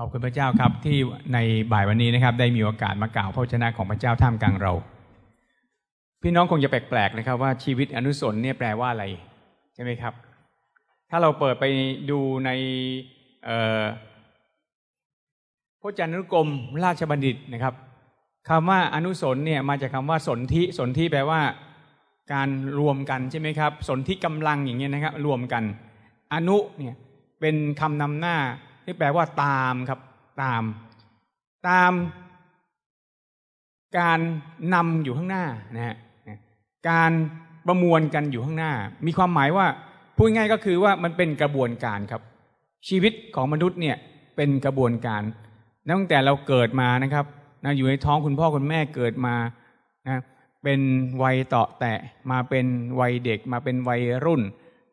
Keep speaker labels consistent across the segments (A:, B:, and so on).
A: ขอบคุณพระเจ้าครับที่ในบ่ายวันนี้นะครับ ได้มีโอกาสมากล่าวพระชนะของพระเจ้าท่ามกลางเรา พี่น้องคงจะแปลกๆนะครับ ว่าชีวิตอนุสนเนี่ยแปลว่าอะไรใช่ไหมครับ ถ้าเราเปิดไปดูในพจนานุกรมราชบัณฑิตนะครับคำว่าอนุสนเนี่ยมาจากคาว่าสนธิสนธิแปลว่า การรวมกันใช่ไหมครับ สนธิกำลังอย่างเงี้ยนะครับ รวมกัน อนุเนี่ยเป็นคำนำหน้า ที่แปลว่าตามครับ ตาม ตาม การนำอยู่ข้างหน้านะฮะการประมวลกันอยู่ข้างหน้า มีความหมายว่าพูดง่ายก็คือว่ามันเป็นกระบวนการครับ ชีวิตของมนุษย์เนี่ยเป็นกระบวนการตั้งแต่เราเกิดมานะครับนะอยู่ในท้องคุณพ่อคุณแม่เกิดมานะเป็นวัยเต่อแตะมาเป็นวัยเด็ก มาเป็นวัยรุ่น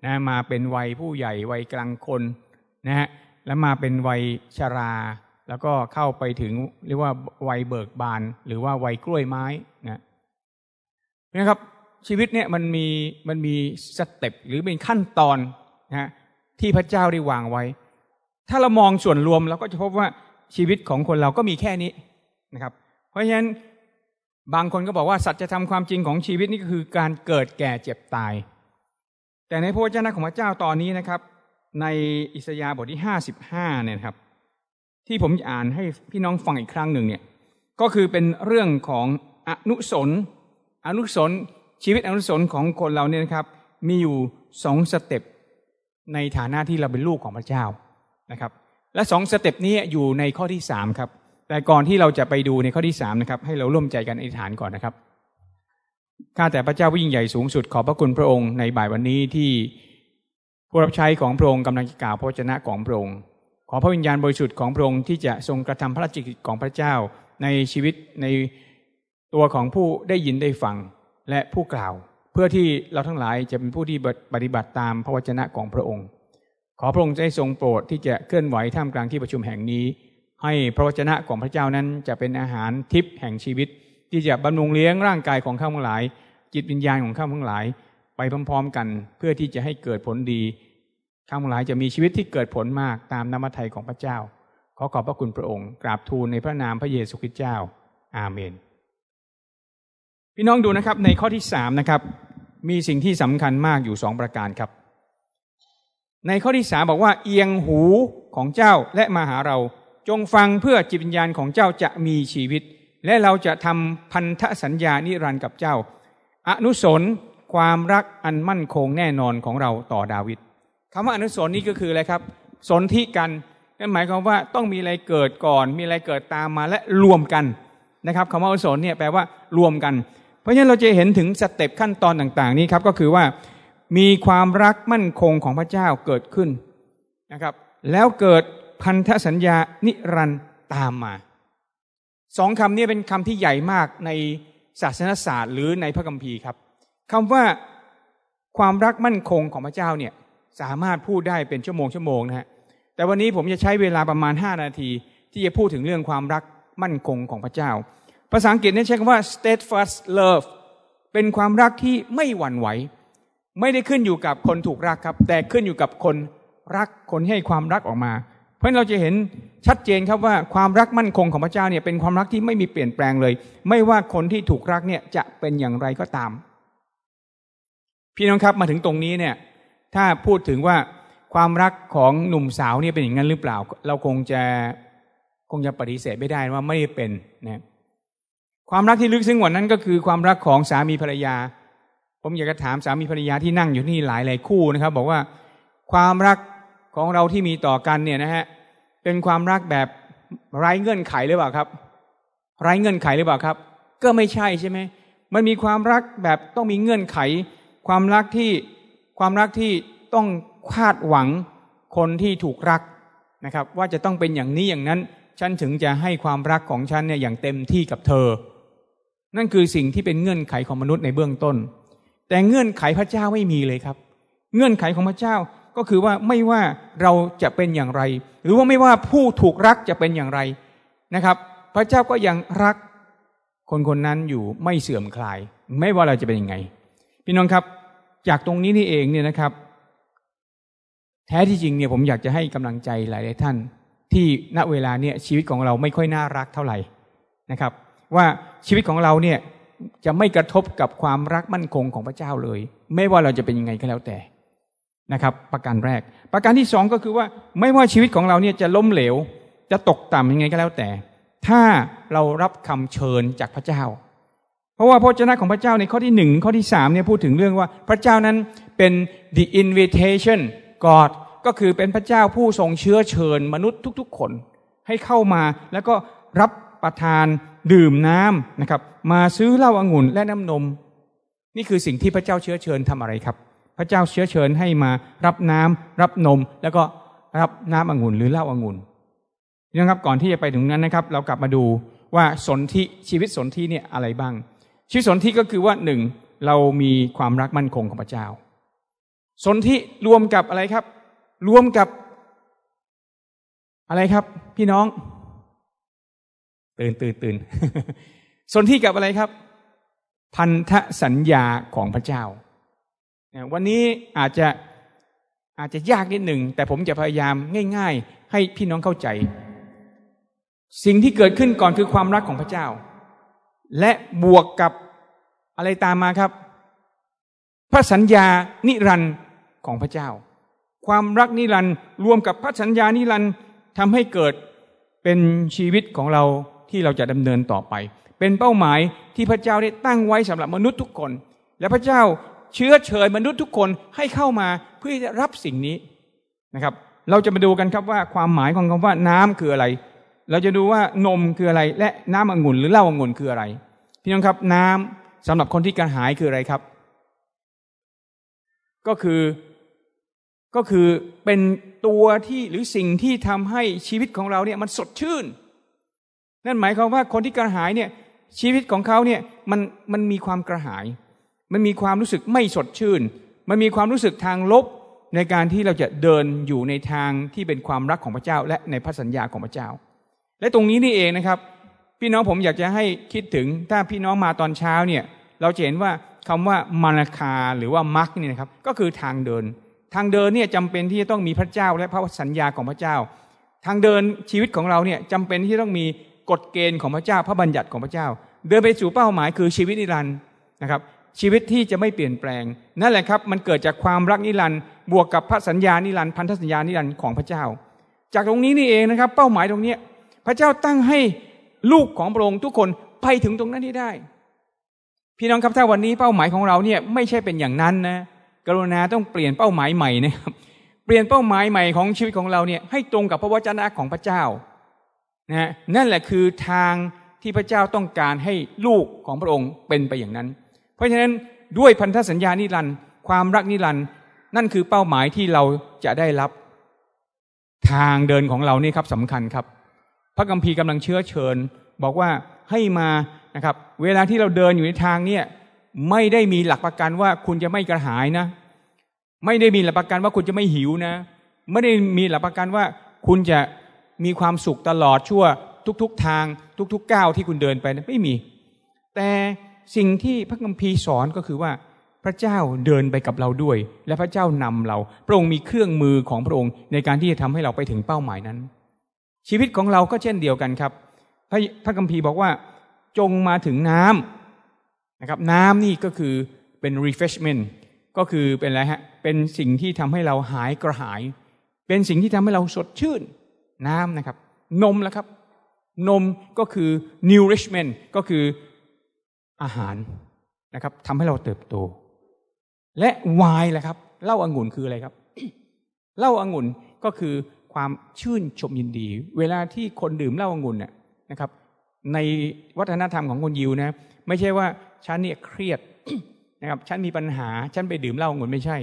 A: นะมาเป็นวัยผู้ใหญ่วัยกลางคนนะฮะ แล้วมาเป็นวัยชรา แล้วก็เข้าไปถึงเรียกว่าวัยเบิกบาน หรือว่าวัยกล้วยไม้นะนะครับชีวิตเนี่ยมันมีมันมีสเต็ปหรือเป็นขั้นตอนนะที่พระเจ้าได้วางไว้ ถ้าเรามองส่วนรวมเราก็จะพบว่าชีวิตของคนเราก็มีแค่นี้นะครับ เพราะฉะนั้นบางคนก็บอกว่าสัจธรรมความจริงของชีวิตนี่ก็คือการเกิดแก่เจ็บตาย แต่ในพระวจนะของพระเจ้าตอนนี้นะครับ ในอิสยาห์บทที่ห้าสิบห้าเนี่ยครับ ที่ผมอ่านให้พี่น้องฟังอีกครั้งหนึ่งเนี่ยก็คือเป็นเรื่องของอนุสนอนุสนชีวิตอนุสนของคนเราเนี่ยนะครับ มีอยู่สองสเต็ปในฐานะที่เราเป็นลูกของพระเจ้านะครับ และสองสเต็ปนี้อยู่ในข้อที่สามครับ แต่ก่อนที่เราจะไปดูในข้อที่สามนะครับ ให้เราร่วมใจกันอธิษฐานก่อนนะครับข้าแต่พระเจ้าผู้ยิ่งใหญ่สูงสุดขอบพระคุณพระองค์ในบ่ายวันนี้ที่ ผู้รับใช้ของพระองค์กำลังจะกล่าวพระชนะของพระองค์ขอพระวิญญาณบริสุทธิ์ของพระองค์ที่จะทรงกระทำพระราชกิจของพระเจ้าในชีวิตในตัวของผู้ได้ยินได้ฟังและผู้กล่าว เพื่อที่เราทั้งหลายจะเป็นผู้ที่ปฏิบัติตามพระวจนะของพระองค์ ขอพระองค์ได้ทรงโปรดที่จะเคลื่อนไหวท่ามกลางที่ประชุมแห่งนี้ ให้พระวจนะของพระเจ้านั้นจะเป็นอาหารทิพย์แห่งชีวิต ที่จะบำรุงเลี้ยงร่างกายของข้าทั้งหลาย จิตวิญญาณของข้าทั้งหลาย ไปพร้อมๆกัน เพื่อที่จะให้เกิดผลดี ข้าพหลายจะมีชีวิตที่เกิดผลมากตามน้ำมัทยของพระเจ้า ขอขอบพระคุณพระองค์กราบทูลในพระนามพระเยซูคริสต์เจ้า อาเมน พี่น้องดูนะครับในข้อที่สามนะครับ มีสิ่งที่สำคัญมากอยู่สองประการครับ ในข้อที่สามบอกว่า เอียงหูของเจ้าและมาหาเรา จงฟังเพื่อจิตวิญญาณของเจ้าจะมีชีวิต และเราจะทำพันธสัญญานิรันดร์กับเจ้า อนุสนความรักอันมั่นคงแน่นอนของเราต่อดาวิด คำว่าอนุสรณ์นี้ก็คืออะไรครับ สนธิกันนั่นหมายความว่าต้องมีอะไรเกิดก่อน มีอะไรเกิดตามมาและรวมกันนะครับคำว่าอนุสรณ์เนี่ยแปลว่ารวมกัน เพราะฉะนั้นเราจะเห็นถึงสเต็ปขั้นตอนต่าง ๆ นี้ครับก็คือว่ามีความรักมั่นคงของพระเจ้าเกิดขึ้นนะครับ แล้วเกิดพันธสัญญานิรันตามมาสองคำนี้เป็นคำที่ใหญ่มากในศาสนศาสตร์หรือในพระคัมภีร์ครับคำว่าความรักมั่นคงของพระเจ้าเนี่ย สามารถพูดได้เป็นชั่วโมงชั่วโมงนะฮะแต่วันนี้ผมจะใช้เวลาประมาณ 5 นาที ที่จะพูดถึงเรื่องความรักมั่นคงของพระเจ้า ภาษาอังกฤษนี่ใช้คำว่า steadfast love เป็นความรักที่ไม่หวั่นไหว ไม่ได้ขึ้นอยู่กับคนถูกรักครับ แต่ขึ้นอยู่กับคนรักคนให้ความรักออกมา เพราะเราจะเห็นชัดเจนครับว่าความรักมั่นคงของพระเจ้าเนี่ยเป็นความรักที่ไม่มีเปลี่ยนแปลงเลย ไม่ว่าคนที่ถูกรักเนี่ยจะเป็นอย่างไรก็ตาม พี่น้องครับมาถึงตรงนี้เนี่ย ถ้าพูดถึงว่าความรักของหนุ่มสาวเนี่ยเป็นอย่างนั้นหรือเปล่า เราคงจะคงจะปฏิเสธไม่ได้ว่าไม่เป็นนะความรักที่ลึกซึ้งกว่านั้นก็คือความรักของสามีภรรยา ผมอยากจะถามสามีภรรยาที่นั่งอยู่ที่หลายหลายคู่นะครับ บอกว่าความรักของเราที่มีต่อกันเนี่ยนะฮะเป็นความรักแบบไร้เงื่อนไขหรือเปล่าครับ ไร้เงื่อนไขหรือเปล่าครับ ก็ไม่ใช่ใช่ไหมมันมีความรักแบบต้องมีเงื่อนไข ความรักที่ ความรักที่ต้องคาดหวังคนที่ถูกรักนะครับ ว่าจะต้องเป็นอย่างนี้อย่างนั้น ฉันถึงจะให้ความรักของฉันเนี่ยอย่างเต็มที่กับเธอ นั่นคือสิ่งที่เป็นเงื่อนไขของมนุษย์ในเบื้องต้น แต่เงื่อนไขพระเจ้าไม่มีเลยครับ เงื่อนไขของพระเจ้าก็คือว่าไม่ว่าเราจะเป็นอย่างไร หรือว่าไม่ว่าผู้ถูกรักจะเป็นอย่างไรนะครับ พระเจ้าก็ยังรักคนคนนั้นอยู่ไม่เสื่อมคลาย ไม่ว่าเราจะเป็นยังไง พี่น้องครับ จากตรงนี้นี่เองเนี่ยนะครับ แท้ที่จริงเนี่ยผมอยากจะให้กำลังใจหลาย ๆ ท่าน ที่ณเวลาเนี่ยชีวิตของเราไม่ค่อยน่ารักเท่าไหร่นะครับ ว่าชีวิตของเราเนี่ยจะไม่กระทบกับความรักมั่นคงของพระเจ้าเลย ไม่ว่าเราจะเป็นยังไงก็แล้วแต่นะครับ ประการแรก ประการที่สองก็คือว่าไม่ว่าชีวิตของเราเนี่ยจะล้มเหลว จะตกต่ำยังไงก็แล้วแต่ ถ้าเรารับคำเชิญจากพระเจ้า เพราะว่าพระเจ้าของพระเจ้าในข้อที่หนึ่งข้อที่สามเนี่ยพูดถึงเรื่องว่าพระเจ้านั้นเป็น the invitation God ก็คือเป็นพระเจ้าผู้ทรงเชื้อเชิญมนุษย์ทุกๆ คนให้เข้ามาแล้วก็รับประทานดื่มน้ำนะครับ มาซื้อเหล้าอางุ่นและน้ำนม นี่คือสิ่งที่พระเจ้าเชื้อเชิญทำอะไรครับ พระเจ้าเชื้อเชิญให้มารับน้ำรับนม แล้วก็รับน้ำองุ่นหรือเหล้าอางุ่นนะครับก่อนที่จะไปถึงนั้นนะครับ เรากลับมาดูว่าสนธิชีวิตสนธิเนี่ยอะไรบ้าง ชีวิตสนธิก็คือว่าหนึ่งเรามีความรักมั่นคงของพระเจ้า สนธิรวมกับอะไรครับ รวมกับ อะไรครับ พี่น้อง ตื่นตื่นตื่นสนธิกับอะไรครับ พันธสัญญาของพระเจ้า วันนี้อาจจะอาจจะยากนิดหนึ่ง แต่ผมจะพยายามง่าย ๆ ให้พี่น้องเข้าใจ สิ่งที่เกิดขึ้นก่อนคือความรักของพระเจ้า และบวกกับอะไรตามมาครับ พระสัญญานิรันดร์ของพระเจ้า ความรักนิรันดร์รวมกับพระสัญญานิรันดร์ทำให้เกิดเป็นชีวิตของเราที่เราจะดำเนินต่อไป เป็นเป้าหมายที่พระเจ้าได้ตั้งไว้สำหรับมนุษย์ทุกคน และพระเจ้าเชื้อเชิญมนุษย์ทุกคนให้เข้ามาเพื่อจะรับสิ่งนี้นะครับ เราจะมาดูกันครับว่าความหมายของคำว่าน้ำคืออะไร เราจะดูว่านมคืออะไร และน้ำองุ่นหรือเหล้าองุ่นคืออะไร พี่น้องครับน้ำสำหรับคนที่กระหายคืออะไรครับ ก็คือก็คือเป็นตัวที่หรือสิ่งที่ทำให้ชีวิตของเราเนี่ยมันสดชื่น นั่นหมายความว่าคนที่กระหายเนี่ยชีวิตของเขาเนี่ยมันมันมีความกระหาย มันมีความรู้สึกไม่สดชื่น มันมีความรู้สึกทางลบในการที่เราจะเดินอยู่ในทางที่เป็นความรักของพระเจ้า และในพระสัญญาของพระเจ้า และตรงนี้นี่เองนะครับ พี่น้องผมอยากจะให้คิดถึงถ้าพี่น้องมาตอนเช้าเนี่ย เราจะเห็นว่าคำว่ามรรคาหรือว่ามรรคเนี่ยนะครับ ก็คือทางเดิน ทางเดินเนี่ยจำเป็นที่จะต้องมีพระเจ้าและพระสัญญาของพระเจ้า ทางเดินชีวิตของเราเนี่ยจำเป็นที่ต้องมีกฎเกณฑ์ของพระเจ้า พระบัญญัติของพระเจ้า เดินไปสู่เป้าหมายคือชีวิตนิรันดร์นะครับ ชีวิตที่จะไม่เปลี่ยนแปลง นั่นแหละครับ มันเกิดจากความรักนิรันดร์บวกกับพระสัญญานิรันดร์พันธสัญญานิรันดร์ของพระเจ้า จากตรงนี้นี่เองนะครับ เป้าหมายตรงนี้ พระเจ้าตั้งให้ลูกของพระองค์ทุกคนไปถึงตรงนั้นที่ได้ พี่น้องครับถ้าวันนี้เป้าหมายของเราเนี่ยไม่ใช่เป็นอย่างนั้นนะกรุณาต้องเปลี่ยนเป้าหมายใหม่นะครับเปลี่ยนเป้าหมายใหม่ของชีวิตของเราเนี่ยให้ตรงกับพระวจนะของพระเจ้านะนั่นแหละคือทางที่พระเจ้าต้องการให้ลูกของพระองค์เป็นไปอย่างนั้น เพราะฉะนั้นด้วยพันธสัญญานิรันดร์ความรักนิรันดร์นั่นคือเป้าหมายที่เราจะได้รับ ทางเดินของเรานี่ครับสำคัญครับ พระกัมภีร์กำลังเชื้อเชิญ บอกว่าให้มานะครับเวลาที่เราเดินอยู่ในทางเนี่ยไม่ได้มีหลักประกันว่าคุณจะไม่กระหายนะ ไม่ได้มีหลักประกันว่าคุณจะไม่หิวนะ ไม่ได้มีหลักประกันว่าคุณจะมีความสุขตลอดชั่วทุก ๆทางทุก ๆก้าวที่คุณเดินไปนะไม่มี แต่สิ่งที่พระคัมภีร์สอนก็คือว่าพระเจ้าเดินไปกับเราด้วย และพระเจ้านำเรา พระองค์มีเครื่องมือของพระองค์ในการที่จะทำให้เราไปถึงเป้าหมายนั้น ชีวิตของเราก็เช่นเดียวกันครับ พระพระคัมภีร์บอกว่า จงมาถึงน้ำนะครับ น้ำนี่ก็คือเป็น refreshment ก็คือเป็นอะไรฮะเป็นสิ่งที่ทำให้เราหายกระหาย เป็นสิ่งที่ทำให้เราสดชื่น น้ำนะครับ นมแล้วครับ นมก็คือ nourishment ก็คืออาหารนะครับทำให้เราเติบโต และวายแหละครับเหล้าอางุ่นคืออะไรครับเหล้าอางุ่นก็คือ ความชื่นชมยินดี เวลาที่คนดื่มเหล้าองุ่นเนี่ยนะครับ ในวัฒนธรรมของคนยิวนะไม่ใช่ว่าฉันเนี่ยเครียดนะครับฉันมีปัญหาฉันไปดื่มเหล้าองุ่นไม่ใช่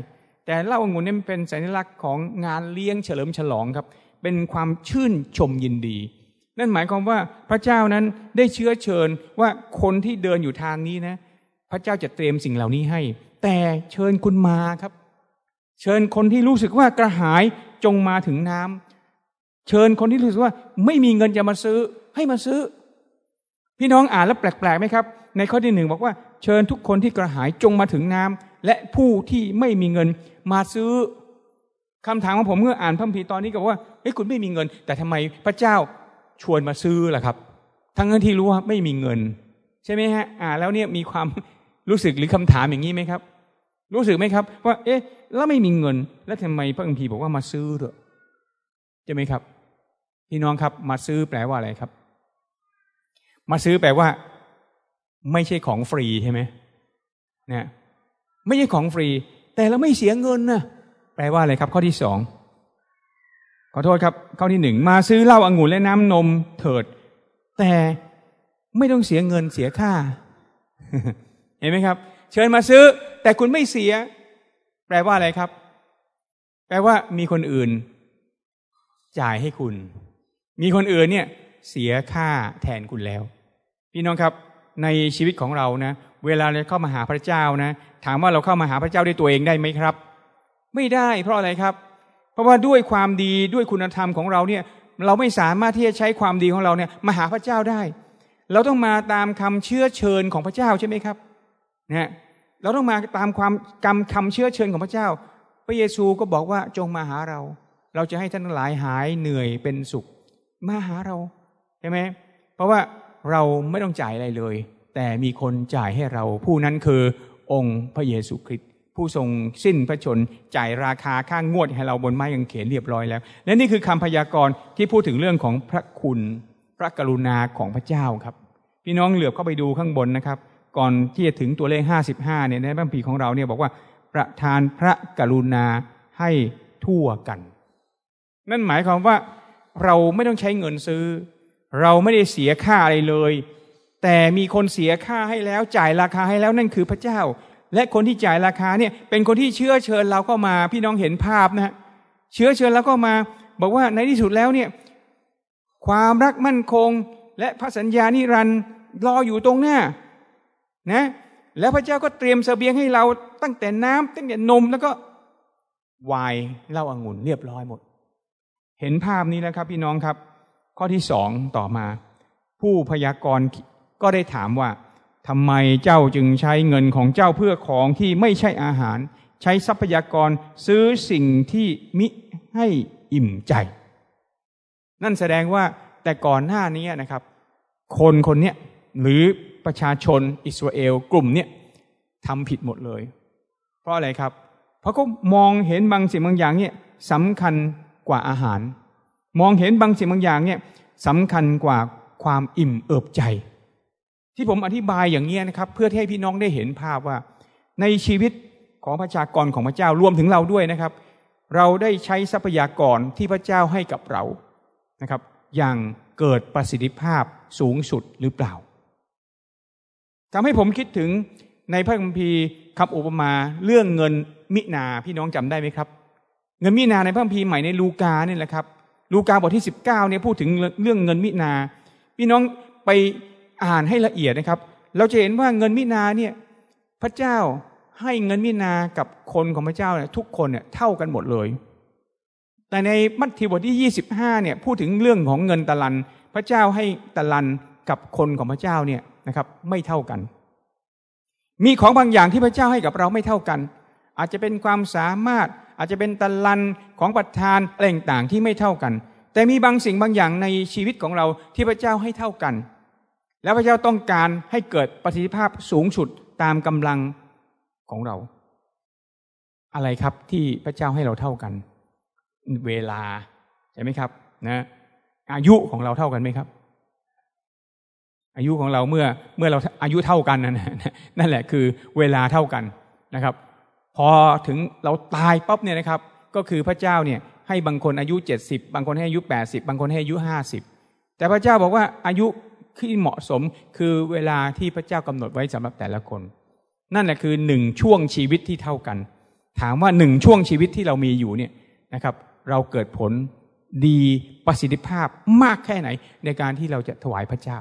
A: แต่เหล้าองุ่นนี่เป็นสัญลักษณ์ของงานเลี้ยงเฉลิมฉลองครับ เป็นความชื่นชมยินดี นั่นหมายความว่าพระเจ้านั้นได้เชื้อเชิญว่าคนที่เดินอยู่ทางนี้นะ พระเจ้าจะเตรียมสิ่งเหล่านี้ให้ แต่เชิญคุณมาครับ เชิญคนที่รู้สึกว่ากระหาย จงมาถึงน้ำเชิญคนที่รู้สึกว่า ไม่มีเงินจะมาซื้อ ให้มาซื้อ พี่น้องอ่านแล้วแปลกๆไหมครับ ในข้อที่หนึ่งบอกว่า เชิญทุกคนที่กระหายจงมาถึงน้ำและผู้ที่ไม่มีเงินมาซื้อคำถามของผมเมื่ออ่านพระคัมภีร์ตอนนี้ก็บอกว่าเฮ้ยคุณไม่มีเงิน แต่ทำไมพระเจ้าชวนมาซื้อล่ะครับ ทั้งที่รู้ว่าไม่มีเงิน ใช่ไหมฮะอ่าแล้วเนี่ยมีความรู้สึกหรือคำถามอย่างนี้ไหมครับ รู้สึกไหมครับ ว่า เอ๊ะ แล้วไม่มีเงิน แล้วทำไมพระคัมภีร์บอกว่ามาซื้อเถอะใช่ไหมครับ พี่น้องครับ มาซื้อแปลว่าอะไรครับ มาซื้อแปลว่า ไม่ใช่ของฟรีใช่ไหมนะไม่ใช่ของฟรี แต่เราไม่เสียเงินนะแปลว่าอะไรครับ ข้อที่สองขอโทษครับ ข้อที่หนึ่งมาซื้อเหล้าอางุ่นและน้ำนมเถิด แต่ไม่ต้องเสียเงินเสียค่า เห็นไหมครับ เชิญมาซื้อ แต่คุณไม่เสีย แปลว่าอะไรครับ แปลว่ามีคนอื่น จ่ายให้คุณ มีคนอื่นเนี่ย เสียค่าแทนคุณแล้ว พี่น้องครับในชีวิตของเรานะ เวลาเราเข้ามาหาพระเจ้านะ ถามว่าเราเข้ามาหาพระเจ้าด้วยตัวเองได้ไหมครับ ไม่ได้ เพราะอะไรครับ เพราะว่าด้วยความดีด้วยคุณธรรมของเราเนี่ย เราไม่สามารถที่จะใช้ความดีของเราเนี่ยมาหาพระเจ้าได้ เราต้องมาตามคำเชื้อเชิญของพระเจ้าใช่ไหมครับนะ เราต้องมาตามความกรรมคำเชื้อเชิญของพระเจ้า พระเยซูก็บอกว่าจงมาหาเรา เราจะให้ท่านหลายหายเหนื่อยเป็นสุข มาหาเราใช่ไหมเพราะว่าเราไม่ต้องจ่ายอะไรเลย แต่มีคนจ่ายให้เรา ผู้นั้นคือองค์พระเยซูคริสต์ผู้ทรงสิ้นพระชนจ่ายราคาค่างวดให้เราบนไม้กางเขนเรียบร้อยแล้ว และนี่คือคำพยากรณ์ที่พูดถึงเรื่องของพระคุณ พระกรุณาของพระเจ้าครับ พี่น้องเหลือบเข้าไปดูข้างบนนะครับ ก่อนที่จะถึงตัวเลขห้าสิบห้าเนี่ยในพระคัมภีของเราเนี่ยบอกว่าประทานพระกรุณาให้ทั่วกัน นั่นหมายความว่าเราไม่ต้องใช้เงินซื้อ เราไม่ได้เสียค่าอะไรเลย แต่มีคนเสียค่าให้แล้วจ่ายราคาให้แล้วนั่นคือพระเจ้า และคนที่จ่ายราคาเนี่ยเป็นคนที่เชื้อเชิญเราก็มาพี่น้องเห็นภาพนะเชื้อเชิญแล้วก็มา บอกว่าในที่สุดแล้วเนี่ยความรักมั่นคงและพระสัญญานิรันดร์รออยู่ตรงหน้า นะแล้วพระเจ้าก็เตรียมเสบียงให้เราตั้งแต่น้ำตั้งแต่นมแล้วก็วายเหล้าอางุ่นเรียบร้อยหมด เห็นภาพนี้แล้วครับ พี่น้องครับ ข้อที่สองต่อมา ผู้พยากรณ์ก็ได้ถามว่าทำไมเจ้าจึงใช้เงินของเจ้าเพื่อของที่ไม่ใช่อาหาร ใช้ทรัพยากรซื้อสิ่งที่มิให้อิ่มใจ นั่นแสดงว่าแต่ก่อนหน้านี้นะครับ คนคนนี้หรือ ประชาชนอิสราเอลกลุ่มเนี้ยทำผิดหมดเลย เพราะอะไรครับ เพราะเขามองเห็นบางสิ่งบางอย่างเนี่ยสำคัญกว่าอาหาร มองเห็นบางสิ่งบางอย่างเนี่ยสำคัญกว่าความอิ่มเอิบใจ ที่ผมอธิบายอย่างนี้นะครับ เพื่อให้พี่น้องได้เห็นภาพว่า ในชีวิตของประชากรของพระเจ้ารวมถึงเราด้วยนะครับ เราได้ใช้ทรัพยากรที่พระเจ้าให้กับเรานะครับ อย่างเกิดประสิทธิภาพสูงสุดหรือเปล่า ทำให้ผมคิดถึงในพระคัมภีร์คำอุปมาเรื่องเงินมินาพี่น้องจำได้ไหมครับ เงินมินาในพระคัมภีร์ใหม่ในลูกาเนี่ยแหละครับ ลูกาบทที่สิบเก้าเนี่ยพูดถึงเรื่องเงินมินา พี่น้องไปอ่านให้ละเอียดนะครับ เราจะเห็นว่าเงินมินาเนี่ยพระเจ้าให้เงินมินากับคนของพระเจ้าเนี่ยทุกคนเนี่ยเท่ากันหมดเลย แต่ในมัทธิวบทที่ยี่สิบห้าเนี่ยพูดถึงเรื่องของเงินตะลัน พระเจ้าให้ตะลันกับคนของพระเจ้าเนี่ย นะครับ ไม่เท่ากัน มีของบางอย่างที่พระเจ้าให้กับเราไม่เท่ากัน อาจจะเป็นความสามารถ อาจจะเป็นตะลันของประทานอะไรต่างๆที่ไม่เท่ากัน แต่มีบางสิ่งบางอย่างในชีวิตของเราที่พระเจ้าให้เท่ากัน แล้วพระเจ้าต้องการให้เกิดประสิทธิภาพสูงสุดตามกำลังของเรา อะไรครับที่พระเจ้าให้เราเท่ากัน เวลาใช่ไหมครับนะอายุของเราเท่ากันไหมครับ อายุของเราเมื่อเมื่อเราอายุเท่ากันนั่นนั่นแหละคือเวลาเท่ากันนะครับ พอถึงเราตายปั๊บเนี่ยนะครับ ก็คือพระเจ้าเนี่ยให้บางคนอายุเจ็ดสิบบางคนให้อายุแปดสิบบางคนให้อายุห้าสิบแต่พระเจ้าบอกว่าอายุที่เหมาะสมคือเวลาที่พระเจ้ากำหนดไว้สำหรับแต่ละคน นั่นแหละคือหนึ่งช่วงชีวิตที่เท่ากัน ถามว่าหนึ่งช่วงชีวิตที่เรามีอยู่เนี่ยนะครับ เราเกิดผลดีประสิทธิภาพมากแค่ไหนในการที่เราจะถวายพระเจ้า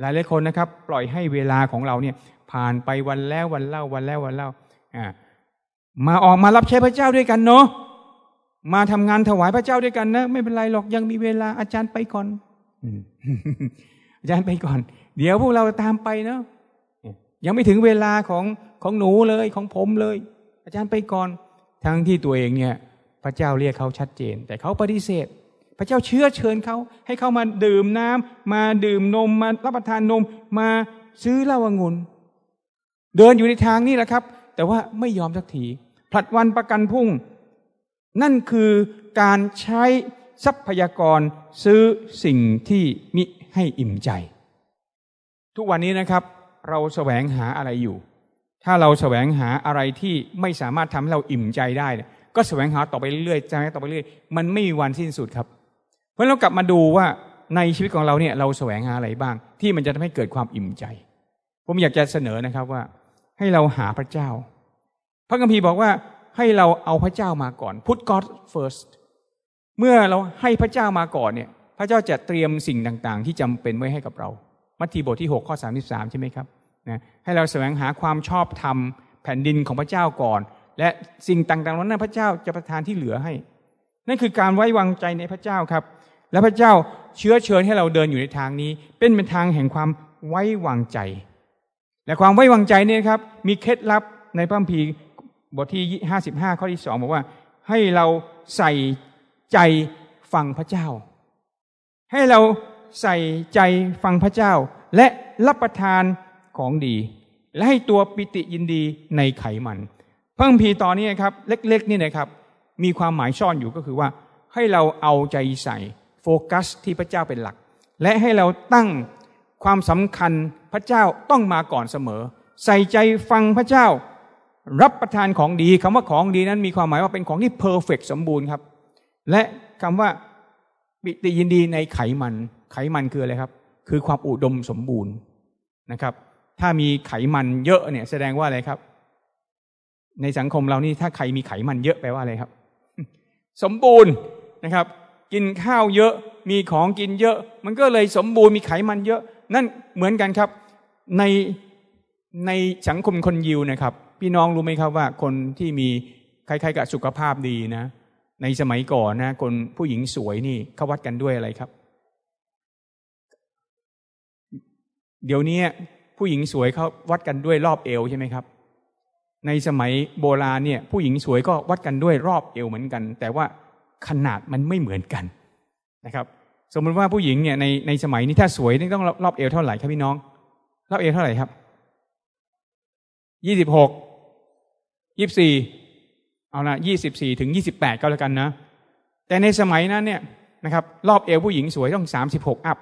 A: หลายหลายคนนะครับ ปล่อยให้เวลาของเราเนี่ย ผ่านไปวันแล้ววันเล่าวันแล้ววันเล่าอ่ามาออกมารับใช้พระเจ้าด้วยกันเนาะมาทำงานถวายพระเจ้าด้วยกันนะไม่เป็นไรหรอกยังมีเวลาอาจารย์ไปก่อนอาจารย์ไปก่อน เดี๋ยวพวกเราตามไปเนาะยังไม่ถึงเวลาของของหนูเลยของผมเลย อาจารย์ไปก่อน ทั้งที่ตัวเองเนี่ย พระเจ้าเรียกเขาชัดเจน แต่เขาปฏิเสธ ระเจ้าเชื้อเชิญเขาให้เขามาดื่มน้ำมาดื่มนมมารับประทานนมมาซื้อเหล้าองุ่นเดินอยู่ในทางนี้แหละครับ แต่ว่าไม่ยอมสักทีผลัดวันประกันพุ่ง นั่นคือการใช้ทรัพยากรซื้อสิ่งที่มิให้อิ่มใจ ทุกวันนี้นะครับ เราแสวงหาอะไรอยู่ ถ้าเราแสวงหาอะไรที่ไม่สามารถทำให้เราอิ่มใจได้ ก็แสวงหาต่อไปเรื่อยๆใจต่อไปเรื่อยมันไม่มีวันสิ้นสุดครับ เพราะเรากลับมาดูว่าในชีวิตของเราเนี่ยเราแสวงหาอะไรบ้าง ที่มันจะทำให้เกิดความอิ่มใจ ผมอยากจะเสนอนะครับว่า ให้เราหาพระเจ้า พระคัมภีร์บอกว่าให้เราเอาพระเจ้ามาก่อน put God first เมื่อเราให้พระเจ้ามาก่อนเนี่ย พระเจ้าจะเตรียมสิ่งต่าง ๆ ที่จำเป็นไว้ให้กับเรา มัทธิวบทที่6ข้อ33ใช่ไหมครับนะให้เราแสวงหาความชอบธรรมแผ่นดินของพระเจ้าก่อน และสิ่งต่างๆนั้นพระเจ้าจะประทานที่เหลือให้ นั่นคือการไว้วางใจในพระเจ้าครับ และพระเจ้าเชื้อเชิญให้เราเดินอยู่ในทางนี้ เป็นเป็นทางแห่งความไว้วางใจ และความไว้วางใจนี่ครับ มีเคล็ดลับในพระคัมภีร์บทที่ห้าสิบห้าข้อที่สองบอกว่า ให้เราใส่ใจฟังพระเจ้า ให้เราใส่ใจฟังพระเจ้า และรับประทานของดี และให้ตัวปิติยินดีในไขมันพระคัมภีร์ตอนนี้ครับ เล็ก ๆ นี่นะครับ มีความหมายซ่อนอยู่ก็คือว่า ให้เราเอาใจใส่ โฟกัสที่พระเจ้าเป็นหลัก และให้เราตั้งความสำคัญพระเจ้าต้องมาก่อนเสมอ ใส่ใจฟังพระเจ้า รับประทานของดีคำว่าของดีนั้นมีความหมายว่าเป็นของที่เพอร์เฟกสมบูรณ์ครับ และคำว่าปิติยินดีในไขมัน ไขมันคืออะไรครับ คือความอุดมสมบูรณ์นะครับ ถ้ามีไขมันเยอะเนี่ยแสดงว่าอะไรครับ ในสังคมเรานี่ถ้าใครมีไขมันเยอะแปลว่าอะไรครับ สมบูรณ์นะครับ กินข้าวเยอะมีของกินเยอะ มันก็เลยสมบูรณ์มีไขมันเยอะ นั่นเหมือนกันครับ ในในสังคมคนยิวนะครับ พี่น้องรู้ไหมครับว่าคนที่มีใครๆกับสุขภาพดีนะ ในสมัยก่อนนะ คนผู้หญิงสวยนี่เขาวัดกันด้วยอะไรครับ เดี๋ยวนี้ผู้หญิงสวยเขาวัดกันด้วยรอบเอวใช่ไหมครับ ในสมัยโบราณเนี่ย ผู้หญิงสวยก็วัดกันด้วยรอบเอวเหมือนกัน แต่ว่า ขนาดมันไม่เหมือนกันนะครับ สมมติว่าผู้หญิงเนี่ยในในสมัยนี้ถ้าสวยนี่ต้องรอบเอวเท่าไหร่ครับพี่น้อง รอบเอวเท่าไหร่ครับยี่สิบหกยี่สิบสี่เอาละยี่สิบสี่ถึงยี่สิบแปดก็แล้วกันนะ แต่ในสมัยนั้นเนี่ยนะครับ รอบเอวผู้หญิงสวยต้องสามสิบหกอัพ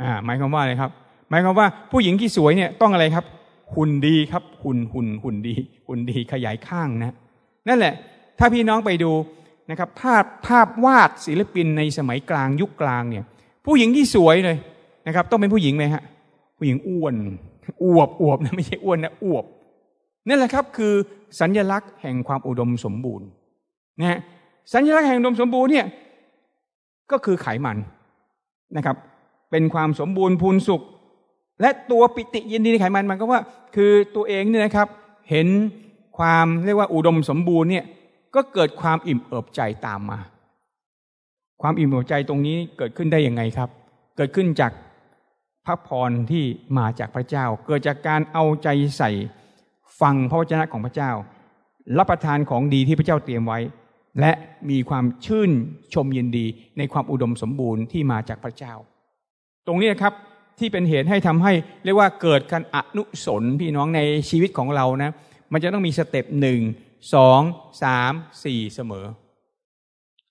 A: อ่าหมายความว่าอะไรครับ หมายความว่าผู้หญิงที่สวยเนี่ยต้องอะไรครับ หุ่นดีครับหุ่นหุ่นหุ่นดี หุ่นดีขยายข้างนะ นั่นแหละ ถ้าพี่น้องไปดู นะครับภาพภาพวาดศิลปินในสมัยกลางยุคกลางเนี่ย ผู้หญิงที่สวยเลยนะครับ ต้องเป็นผู้หญิงไหมฮะผู้หญิงอ้วนอวบอวบนะไม่ใช่อ้วนนะอวบนั่นแหละครับคือสัญลักษณ์แห่งความอุดมสมบูรณ์นะฮะสัญลักษณ์แห่งอุดมสมบูรณ์เนี่ยก็คือไขมันนะครับ เป็นความสมบูรณ์พูนสุข และตัวปิติยินดีในไขมันมันก็ว่า คือตัวเองเนี่ยนะครับ เห็นความเรียกว่าอุดมสมบูรณ์เนี่ย ก็เกิดความอิ่มเอิบใจตามมา ความอิ่มเอิบใจตรงนี้เกิดขึ้นได้ยังไงครับ เกิดขึ้นจากพระพรที่มาจากพระเจ้า เกิดจากการเอาใจใส่ฟังพระวจนะของพระเจ้า รับประทานของดีที่พระเจ้าเตรียมไว้ และมีความชื่นชมยินดีในความอุดมสมบูรณ์ที่มาจากพระเจ้า ตรงนี้นะครับที่เป็นเหตุให้ทำให้เรียกว่าเกิดการอนุสนพี่น้องในชีวิตของเรานะมันจะต้องมีสเต็ปหนึ่ง สองสามสี่เสมอ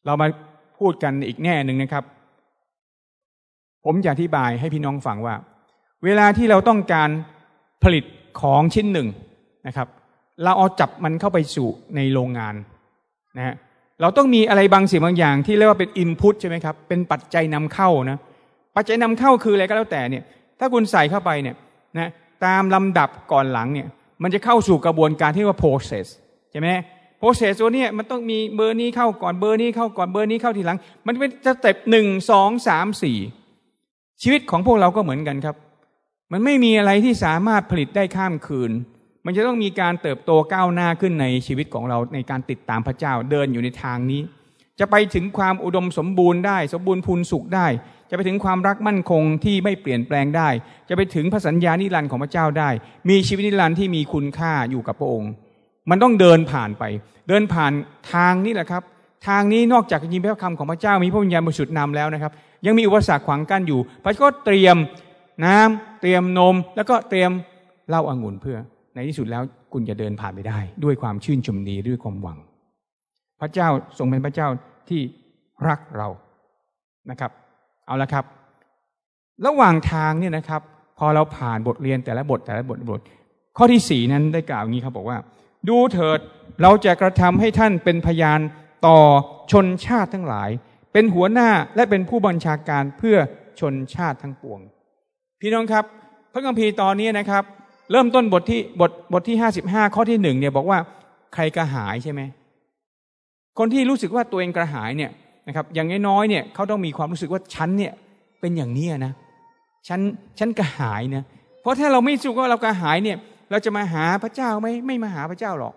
A: เรามาพูดกันอีกแง่หนึ่งนะครับ ผมจะอธิบายให้พี่น้องฟังว่า เวลาที่เราต้องการผลิตของชิ้นหนึ่งนะครับ เราเอาจับมันเข้าไปสู่ในโรงงานนะฮะเราต้องมีอะไรบางสิ่งบางอย่าง ที่เรียกว่าเป็นอินพุตใช่ไหมครับเป็นปัจจัยนำเข้านะปัจจัยนำเข้าคืออะไรก็แล้วแต่เนี่ย ถ้าคุณใส่เข้าไปเนี่ยนะตามลำดับก่อนหลังเนี่ย มันจะเข้าสู่กระบวนการที่ว่า process ช่ไหม process ตัวนี้มันต้องมีเบอร์นี้เข้าก่อนเบอร์นี้เข้าก่อนเบอร์นี้เข้าทีหลัง มันเป็น step หนึ่งสองสามสี่ชีวิตของพวกเราก็เหมือนกันครับ มันไม่มีอะไรที่สามารถผลิตได้ข้ามคืน มันจะต้องมีการเติบโตก้าวหน้าขึ้นในชีวิตของเราในการติดตามพระเจ้าเดินอยู่ในทางนี้ จะไปถึงความอุดมสมบูรณ์ได้ สมบูรณ์พูนสุขได้ จะไปถึงความรักมั่นคงที่ไม่เปลี่ยนแปลงได้ จะไปถึงพระสัญญานิรันดร์ของพระเจ้าได้ มีชีวิตนิรันดร์ที่มีคุณค่าอยู่กับพระองค์ มันต้องเดินผ่านไป เดินผ่านทางนี่แหละครับ ทางนี้นอกจากยินพระคำของพระเจ้ามีพระวิญญาณบริสุทธิ์นำแล้วนะครับ ยังมีอุปสรรคขวางกั้นอยู่ พระเจ้าก็เตรียมน้ำเตรียมนม แล้วก็เตรียมเหล้าอางุ่นเพื่อ ในที่สุดแล้วคุณจะเดินผ่านไปได้ ด้วยความชื่นชมดีด้วยความหวัง พระเจ้าทรงเป็นพระเจ้าที่รักเรานะครับ เอาละครับ ระหว่างทางเนี่ยนะครับ พอเราผ่านบทเรียนแต่ละบทแต่ละบทบท ข้อที่สี่นั้นได้กล่าวอย่างนี้ครับบอกว่า ดูเถิดเราจะกระทำให้ท่านเป็นพยานต่อชนชาติทั้งหลาย เป็นหัวหน้าและเป็นผู้บัญชาการเพื่อชนชาติทั้งปวง พี่น้องครับ พระคัมภีร์ตอนนี้นะครับ เริ่มต้นบทที่บทบทที่ห้าสิบห้าข้อที่หนึ่งเนี่ยบอกว่าใครกระหายใช่ไหมคนที่รู้สึกว่าตัวเองกระหายเนี่ยนะครับอย่างน้อยๆเนี่ยเขาต้องมีความรู้สึกว่าฉันเนี่ยเป็นอย่างนี้นะฉันฉันกระหายนะเพราะถ้าเราไม่รู้ว่าเรากระหายเนี่ย เราจะมาหาพระเจ้าไหมไม่มาหาพระเจ้าหรอก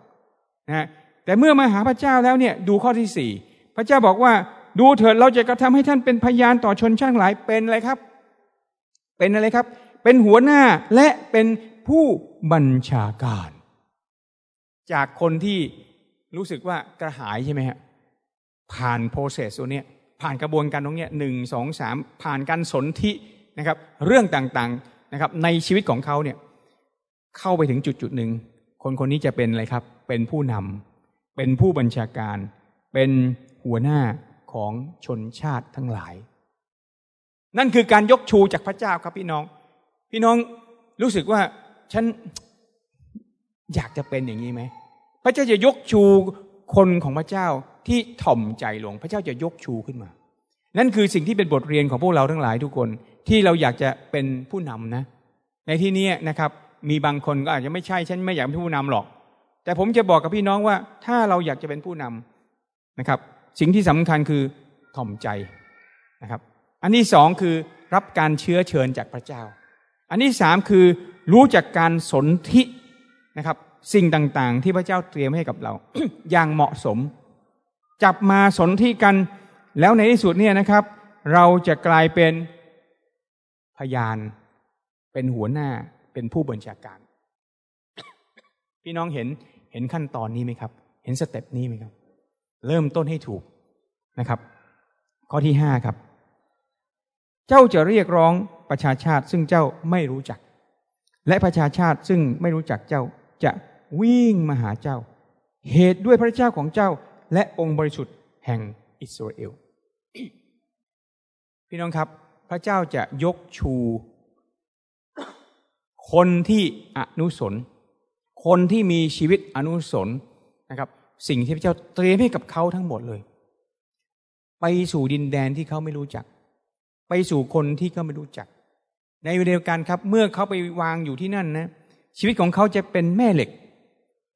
A: นะแต่เมื่อมาหาพระเจ้าแล้วเนี่ยดูข้อที่สี่พระเจ้าบอกว่า ดูเถิดเราจะกระทำให้ท่านเป็นพยานต่อชนช่างหลายเป็นอะไรครับ เป็นอะไรครับ เป็นหัวหน้าและเป็นผู้บัญชาการ จากคนที่รู้สึกว่ากระหายใช่ไหมฮะผ่านโปรเซสตัวเนี้ยผ่านกระบวนการตรงเนี้ยหนึ่งสองสามผ่านการสนธินะครับ เรื่องต่างๆนะครับ ในชีวิตของเขาเนี่ย เข้าไปถึงจุดจุดหนึ่งคนคนนี้จะเป็นอะไรครับ เป็นผู้นำเป็นผู้บัญชาการ เป็นหัวหน้าของชนชาติทั้งหลาย นั่นคือการยกชูจากพระเจ้าครับพี่น้อง พี่น้องรู้สึกว่าฉันอยากจะเป็นอย่างนี้ไหมพระเจ้าจะยกชูคนของพระเจ้าที่ถ่อมใจลง พระเจ้าจะยกชูขึ้นมา นั่นคือสิ่งที่เป็นบทเรียนของพวกเราทั้งหลายทุกคนที่เราอยากจะเป็นผู้นำนะ ในที่นี้นะครับ มีบางคนก็อาจจะไม่ใช่ฉันไม่อยากเป็นผู้นำหรอก แต่ผมจะบอกกับพี่น้องว่า ถ้าเราอยากจะเป็นผู้นำนะครับ สิ่งที่สำคัญคือถ่อมใจนะครับ อันที่สองคือรับการเชื้อเชิญจากพระเจ้า อันที่สามคือรู้จักการสนธินะครับ สิ่งต่างๆ ที่พระเจ้าเตรียมให้กับเรา อย่างเหมาะสม จับมาสนธิกัน แล้วในที่สุดเนี่ยนะครับ เราจะกลายเป็นพยานเป็นหัวหน้า เป็นผู้บัญชาการ พี่น้องเห็นเห็นขั้นตอนนี้ไหมครับ เห็นสเต็ปนี้ไหมครับ เริ่มต้นให้ถูกนะครับ ข้อที่ห้าครับ เจ้าจะเรียกร้องประชาชาติ ซึ่งเจ้าไม่รู้จัก และประชาชาติซึ่งไม่รู้จักเจ้าจะวิ่งมาหาเจ้า เหตุด้วยพระเจ้าของเจ้า และองค์บริสุทธิ์แห่งอิสราเอลพี่น้องครับ พระเจ้าจะยกชู คนที่อนุสน คนที่มีชีวิตอนุสนนะครับ สิ่งที่พระเจ้าเตรียมให้กับเขาทั้งหมดเลย ไปสู่ดินแดนที่เขาไม่รู้จัก ไปสู่คนที่เขาไม่รู้จัก ในเวลาเดียวกันครับ เมื่อเขาไปวางอยู่ที่นั่นนะชีวิตของเขาจะเป็นแม่เหล็ก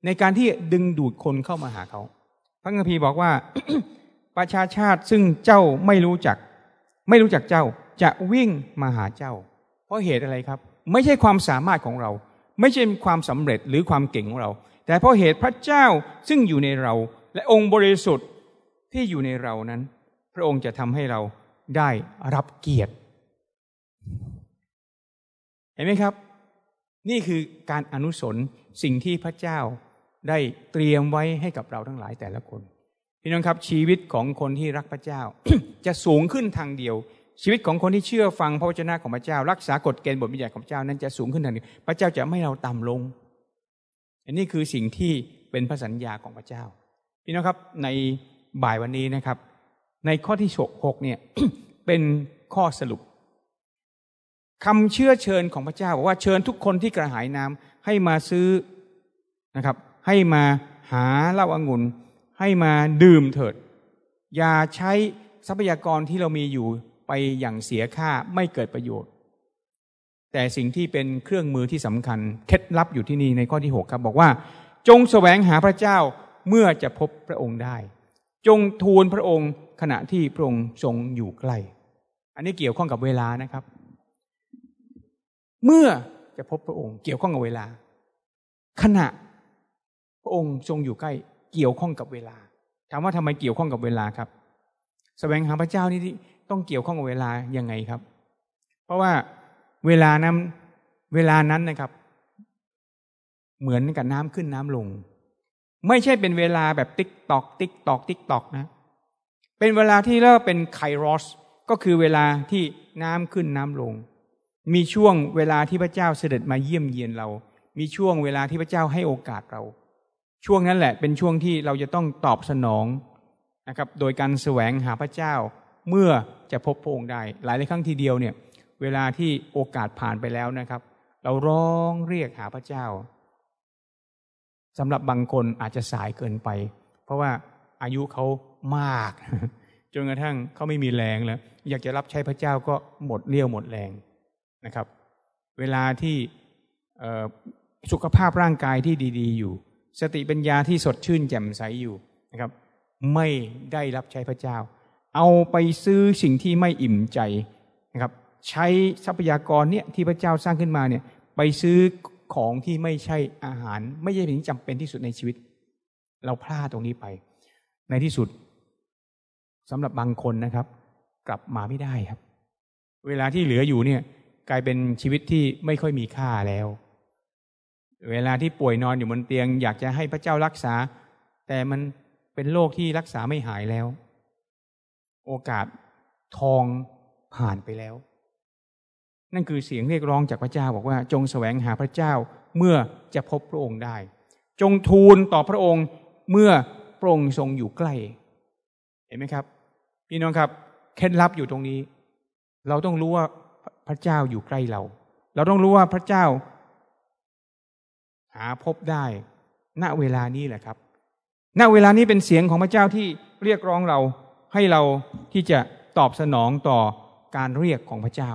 A: ในการที่ดึงดูดคนเข้ามาหาเขาพระคัมภีร์บอกว่า ประชาชาติซึ่งเจ้าไม่รู้จัก ไม่รู้จักเจ้าจะวิ่งมาหาเจ้า เพราะเหตุอะไรครับ ไม่ใช่ความสามารถของเรา ไม่ใช่ความสำเร็จหรือความเก่งของเรา แต่เพราะเหตุพระเจ้าซึ่งอยู่ในเรา และองค์บริสุทธิ์ที่อยู่ในเรานั้น พระองค์จะทำให้เราได้รับเกียรติ เห็นไหมครับ นี่คือการอนุสนสิ่งที่พระเจ้าได้เตรียมไว้ให้กับเราทั้งหลายแต่ละคนพี่น้องครับชีวิตของคนที่รักพระเจ้า จะสูงขึ้นทางเดียว ชีวิตของคนที่เชื่อฟังพระวจนะของพระเจ้า รักษากฎเกณฑ์บทบัญญัติของพระเจ้านั้นจะสูงขึ้นทางเดียวพระเจ้าจะไม่เราต่ำลง อันนี้คือสิ่งที่เป็นพระสัญญาของพระเจ้าพี่น้องครับในบ่ายวันนี้นะครับ ในข้อที่หกเนี่ยเป็นข้อสรุปคำเชื่อเชิญของพระเจ้าบอกว่าเชิญทุกคนที่กระหายน้ำให้มาซื้อนะครับ ให้มาหาเหล้าอางุ่นให้มาดื่มเถิด อย่าใช้ทรัพยากรที่เรามีอยู่ ไปอย่างเสียค่าไม่เกิดประโยชน์ แต่สิ่งที่เป็นเครื่องมือที่สำคัญ เคล็ดลับอยู่ที่นี่ในข้อที่หกครับ บอกว่า จงแสวงหาพระเจ้าเมื่อจะพบพระองค์ได้ จงทูลพระองค์ขณะที่พระองค์ทรงอยู่ใกล้ อันนี้เกี่ยวข้องกับเวลานะครับ เมื่อจะพบพระองค์เกี่ยวข้องกับเวลา ขณะพระองค์ทรงอยู่ใกล้ เกี่ยวข้องกับเวลา ถามว่าทำไมเกี่ยวข้องกับเวลาครับแสวงหาพระเจ้านี่ ต้องเกี่ยวข้องกับเวลายังไงครับ เพราะว่าเวลานั้นเวลานั้นนะครับ เหมือนกับน้ำขึ้นน้ำลง ไม่ใช่เป็นเวลาแบบ tick tock tick tock tick tock นะ เป็นเวลาที่เรียกว่าเป็น kairos ก็คือเวลาที่น้ำขึ้นน้ำลง มีช่วงเวลาที่พระเจ้าเสด็จมาเยี่ยมเยียนเรา มีช่วงเวลาที่พระเจ้าให้โอกาสเรา ช่วงนั้นแหละเป็นช่วงที่เราจะต้องตอบสนองนะครับ โดยการแสวงหาพระเจ้า เมื่อจะพบพระองค์ได้ หลายในครั้งทีเดียวเนี่ยเวลาที่โอกาสผ่านไปแล้วนะครับ เราร้องเรียกหาพระเจ้าสำหรับบางคนอาจจะสายเกินไป เพราะว่าอายุเขามากจนกระทั่งเขาไม่มีแรงแล้ว อยากจะรับใช้พระเจ้าก็หมดเลี้ยวหมดแรงนะครับ เวลาที่สุขภาพร่างกายที่ดี ๆ อยู่ สติปัญญาที่สดชื่นแจ่มใสอยู่นะครับ ไม่ได้รับใช้พระเจ้า เอาไปซื้อสิ่งที่ไม่อิ่มใจนะครับใช้ทรัพยากรเนี่ยที่พระเจ้าสร้างขึ้นมาเนี่ยไปซื้อของที่ไม่ใช่อาหาร ไม่ใช่สิ่งจำเป็นที่สุดในชีวิต เราพลาดตรงนี้ไป ในที่สุดสำหรับบางคนนะครับ กลับมาไม่ได้ครับ เวลาที่เหลืออยู่เนี่ยกลายเป็นชีวิตที่ไม่ค่อยมีค่าแล้ว เวลาที่ป่วยนอนอยู่บนเตียง อยากจะให้พระเจ้ารักษา แต่มันเป็นโรคที่รักษาไม่หายแล้ว โอกาสทองผ่านไปแล้ว นั่นคือเสียงเรียกร้องจากพระเจ้าบอกว่า จงแสวงหาพระเจ้าเมื่อจะพบพระองค์ได้ จงทูลต่อพระองค์เมื่อพระองค์ทรงอยู่ใกล้ เห็นไหมครับ พี่น้องครับเคล็ดลับอยู่ตรงนี้ เราต้องรู้ว่าพระเจ้าอยู่ใกล้เรา เราต้องรู้ว่าพระเจ้า หาพบได้ ณเวลานี้แหละครับ ณเวลานี้เป็นเสียงของพระเจ้าที่เรียกร้องเรา ให้เราที่จะตอบสนองต่อการเรียกของพระเจ้า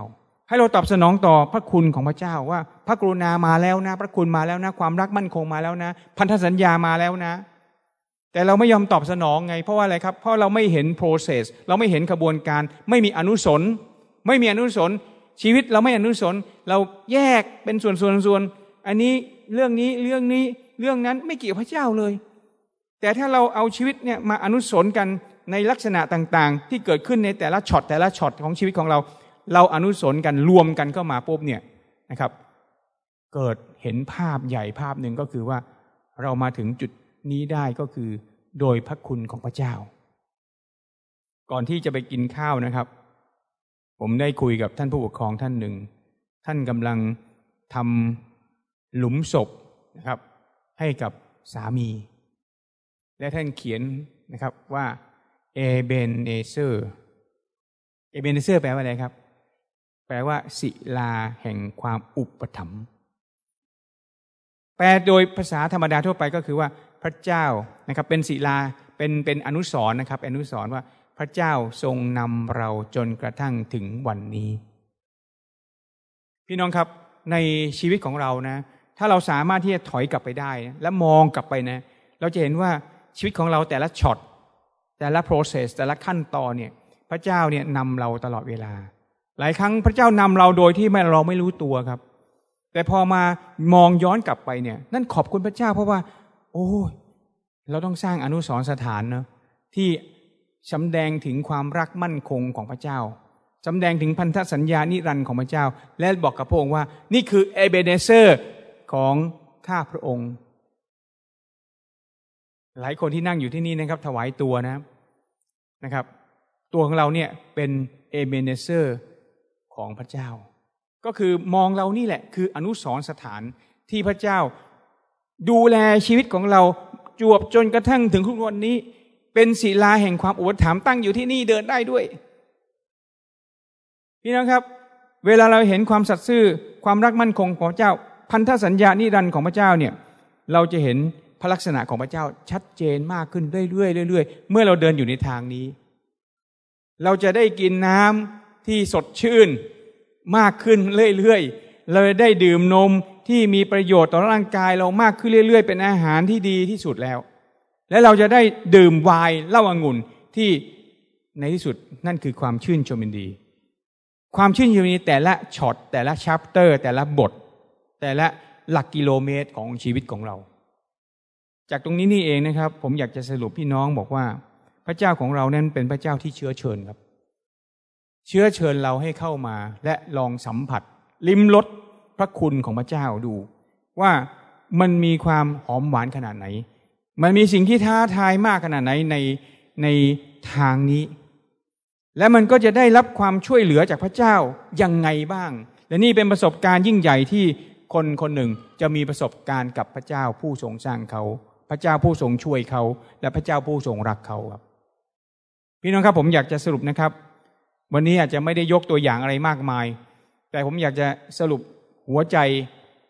A: ให้เราตอบสนองต่อพระคุณของพระเจ้าว่า พระกรุณามาแล้วนะ พระคุณมาแล้วนะ ความรักมั่นคงมาแล้วนะ พันธสัญญามาแล้วนะ แต่เราไม่ยอมตอบสนองไง เพราะว่าอะไรครับ เพราะเราไม่เห็น process เราไม่เห็นกระบวนการ ไม่มีอนุสนธิ์ไม่มีอนุสนธิ์ชีวิตเราไม่อนุสนธิ์เราแยกเป็นส่วนส่วนส่วนอันนี้เรื่องนี้เรื่องนี้เรื่องนั้นไม่เกี่ยวพระเจ้าเลย แต่ถ้าเราเอาชีวิตเนี่ยมาอนุสนธิ์กัน ในลักษณะต่างๆ ที่เกิดขึ้นในแต่ละช็อตแต่ละช็อตของชีวิตของเรา เราอนุสนธิ์กันรวมกันเข้ามาปุ๊บเนี่ยนะครับ เกิดเห็นภาพใหญ่ภาพหนึ่งก็คือว่าเรามาถึงจุดนี้ได้ก็คือโดยพระคุณของพระเจ้า ก่อนที่จะไปกินข้าวนะครับ ผมได้คุยกับท่านผู้ปกครองท่านหนึ่ง ท่านกำลังทำหลุมศพนะครับ ให้กับสามี และท่านเขียนนะครับว่า เอเบนเอเซอร์เอเบนเอเซอร์แปลว่าอะไรครับ แปลว่าศิลาแห่งความอุปถัมภ์แปลโดยภาษาธรรมดาทั่วไปก็คือว่าพระเจ้านะครับ เป็นศิลาเป็นเป็นอนุสรนะครับ อนุสรว่าพระเจ้าทรงนำเราจนกระทั่งถึงวันนี้ พี่น้องครับในชีวิตของเรานะ ถ้าเราสามารถที่จะถอยกลับไปได้ และมองกลับไปนะ เราจะเห็นว่าชีวิตของเราแต่ละช็อต แต่ละ process แต่ละขั้นตอนเนี่ยพระเจ้าเนี่ยนำเราตลอดเวลา หลายครั้งพระเจ้านำเราโดยที่เราไม่รู้ตัวครับ แต่พอมามองย้อนกลับไปเนี่ย นั่นขอบคุณพระเจ้าเพราะว่า โอ้เราต้องสร้างอนุสรสถานเนาะที่สำแดงถึงความรักมั่นคงของพระเจ้าสำแดงถึงพันธสัญญานิรันดร์ของพระเจ้า และบอกกับพระองค์ว่า นี่คือเอเบเนเซอร์ของข้าพระองค์ หลายคนที่นั่งอยู่ที่นี่นะครับ ถวายตัวนะนะครับ ตัวของเราเนี่ยเป็นเอเบเนเซอร์ของพระเจ้า ก็คือมองเรานี่แหละ คืออนุสรสถานที่พระเจ้า ดูแลชีวิตของเราจวบจนกระทั่งถึงทุกวันนี้ เป็นศิลาแห่งความอุปถัมภ์ตั้งอยู่ที่นี่เดินได้ด้วย พี่น้องครับ เวลาเราเห็นความสัตย์ซื่อความรักมั่นคงของพระเจ้า พันธสัญญานิรันดร์ของพระเจ้าเนี่ย เราจะเห็น พระลักษณะของพระเจ้าชัดเจนมากขึ้นเรื่อยๆเรื่อยๆเมื่อเราเดินอยู่ในทางนี้ เราจะได้กินน้ำที่สดชื่นมากขึ้นเรื่อยๆเราได้ดื่มนมที่มีประโยชน์ต่อร่างกายเรามากขึ้นเรื่อย ๆ เป็นอาหารที่ดีที่สุดแล้ว และเราจะได้ดื่มไวน์เหล้าอางุ่นที่ในที่สุดนั่นคือความชื่นชมยินดี ความชื่นชมยินดีแต่ละช็อตแต่ละชัปเตอร์ แต่ละบท แต่ละหลักกิโลเมตรของชีวิตของเรา จากตรงนี้นี่เองนะครับ ผมอยากจะสรุปพี่น้องบอกว่า พระเจ้าของเรานั้นเป็นพระเจ้าที่เชื้อเชิญครับ เชื้อเชิญเราให้เข้ามาและลองสัมผัส ลิ้มรสพระคุณของพระเจ้าดู ว่ามันมีความหอมหวานขนาดไหน มันมีสิ่งที่ท้าทายมากขนาดไหนในในทางนี้ และมันก็จะได้รับความช่วยเหลือจากพระเจ้ายังไงบ้าง และนี่เป็นประสบการณ์ยิ่งใหญ่ที่คนคนหนึ่งจะมีประสบการณ์กับพระเจ้าผู้ทรงสร้างเขา พระเจ้าผู้ทรงช่วยเขา และพระเจ้าผู้ทรงรักเขาครับ พี่น้องครับผมอยากจะสรุปนะครับ วันนี้อาจจะไม่ได้ยกตัวอย่างอะไรมากมาย แต่ผมอยากจะสรุปหัวใจ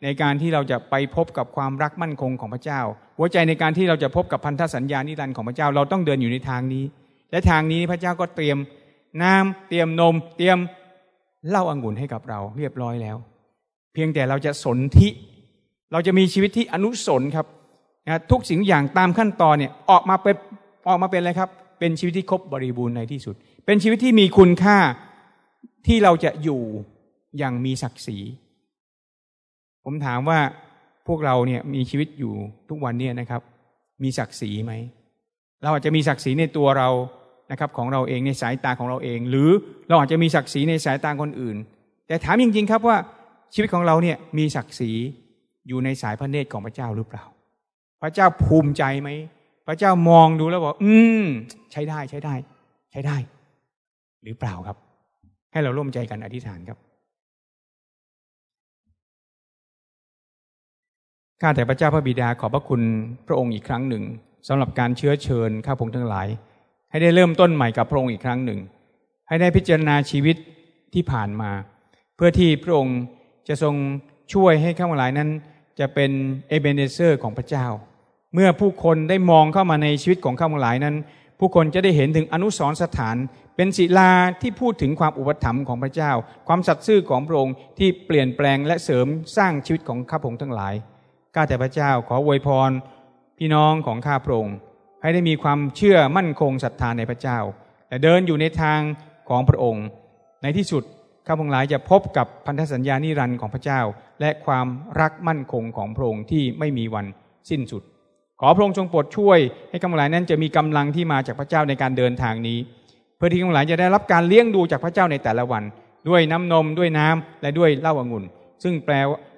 A: ในการที่เราจะไปพบกับความรักมั่นคงของพระเจ้า หัวใจในการที่เราจะพบกับพันธสัญญานิรันดร์ของพระเจ้าเราต้องเดินอยู่ในทางนี้ และทางนี้พระเจ้าก็เตรียมน้ำเตรียมนม เตรียมเหล้าอางุ่นให้กับเราเรียบร้อยแล้ว เพียงแต่เราจะสนธิเราจะมีชีวิตที่อนุสนครับ นะทุกสิ่งอย่างตามขั้นตอนเนี่ยออกมาเป็นออกมาเป็นอะไรครับ เป็นชีวิตที่ครบบริบูรณ์ในที่สุด เป็นชีวิตที่มีคุณค่าที่เราจะอยู่อย่างมีศักดิ์ศรี ผมถามว่าพวกเราเนี่ยมีชีวิตอยู่ทุกวันเนี่ยนะครับ มีศักดิ์ศรีไหมเราอาจจะมีศักดิ์ศรีในตัวเรานะครับ ของเราเองในสายตาของเราเอง หรือเราอาจจะมีศักดิ์ศรีในสายตาคนอื่น แต่ถามจริงๆครับว่าชีวิตของเราเนี่ยมีศักดิ์ศรีอยู่ในสายพระเนตรของพระเจ้าหรือเปล่า พระเจ้าภูมิใจไหม พระเจ้ามองดูแล้วบอก อืม ใช้ได้ใช้ได้ ใช้ได้ หรือเปล่าครับ ให้เราร่วมใจกันอธิษฐานครับ ข้าแต่พระเจ้าพระบิดาขอบพระคุณพระองค์อีกครั้งหนึ่งสำหรับการเชื้อเชิญข้าพงทั้งหลาย ให้ได้เริ่มต้นใหม่กับพระองค์อีกครั้งหนึ่ง ให้ได้พิจารณาชีวิตที่ผ่านมา เพื่อที่พระองค์จะทรงช่วยให้ข้าพงหลายนั้น จะเป็นเอเบเนเซอร์ของพระเจ้า เมื่อผู้คนได้มองเข้ามาในชีวิตของข้าพงหลายนั้น ผู้คนจะได้เห็นถึงอนุสรสถาน เป็นศิลาที่พูดถึงความอุปถัมภ์ของพระเจ้า ความสัตย์ซื่อของพระองค์ที่เปลี่ยนแปลงและเสริมสร้างชีวิตของข้าพงทั้งหลายข้าแต่พระเจ้าขออวยพร พี่น้องของข้าพระองค์ให้ได้มีความเชื่อมั่นคงศรัทธาในพระเจ้าแต่เดินอยู่ในทางของพระองค์ ในที่สุด ข้าพงหลายจะพบกับพันธสัญญานิรันดร์ของพระเจ้า และความรักมั่นคงของพระองค์ที่ไม่มีวันสิ้นสุด ขอพระองค์ทรงโปรดช่วยให้ข้าพงหลายนั้นจะมีกำลังที่มาจากพระเจ้าในการเดินทางนี้ เพื่อที่ข้าพงหลายจะได้รับการเลี้ยงดูจากพระเจ้าในแต่ละวัน ด้วยน้ำนมด้วยน้ำและด้วยเหล้าองุ่น ซึ่งแปล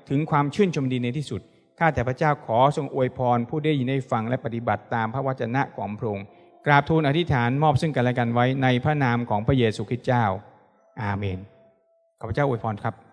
A: ถึงความชื่นชมดีในที่สุดข้าแต่พระเจ้าขอทรงอวยพร ผู้ได้ยินได้ฟังและปฏิบัติตามพระวจนะของพระองค์กราบทูลอธิษฐานมอบซึ่งกันและกันไว้ในพระนามของพระเยซูคริสต์เจ้า อาเมน ข้าพเจ้าอวยพรครับ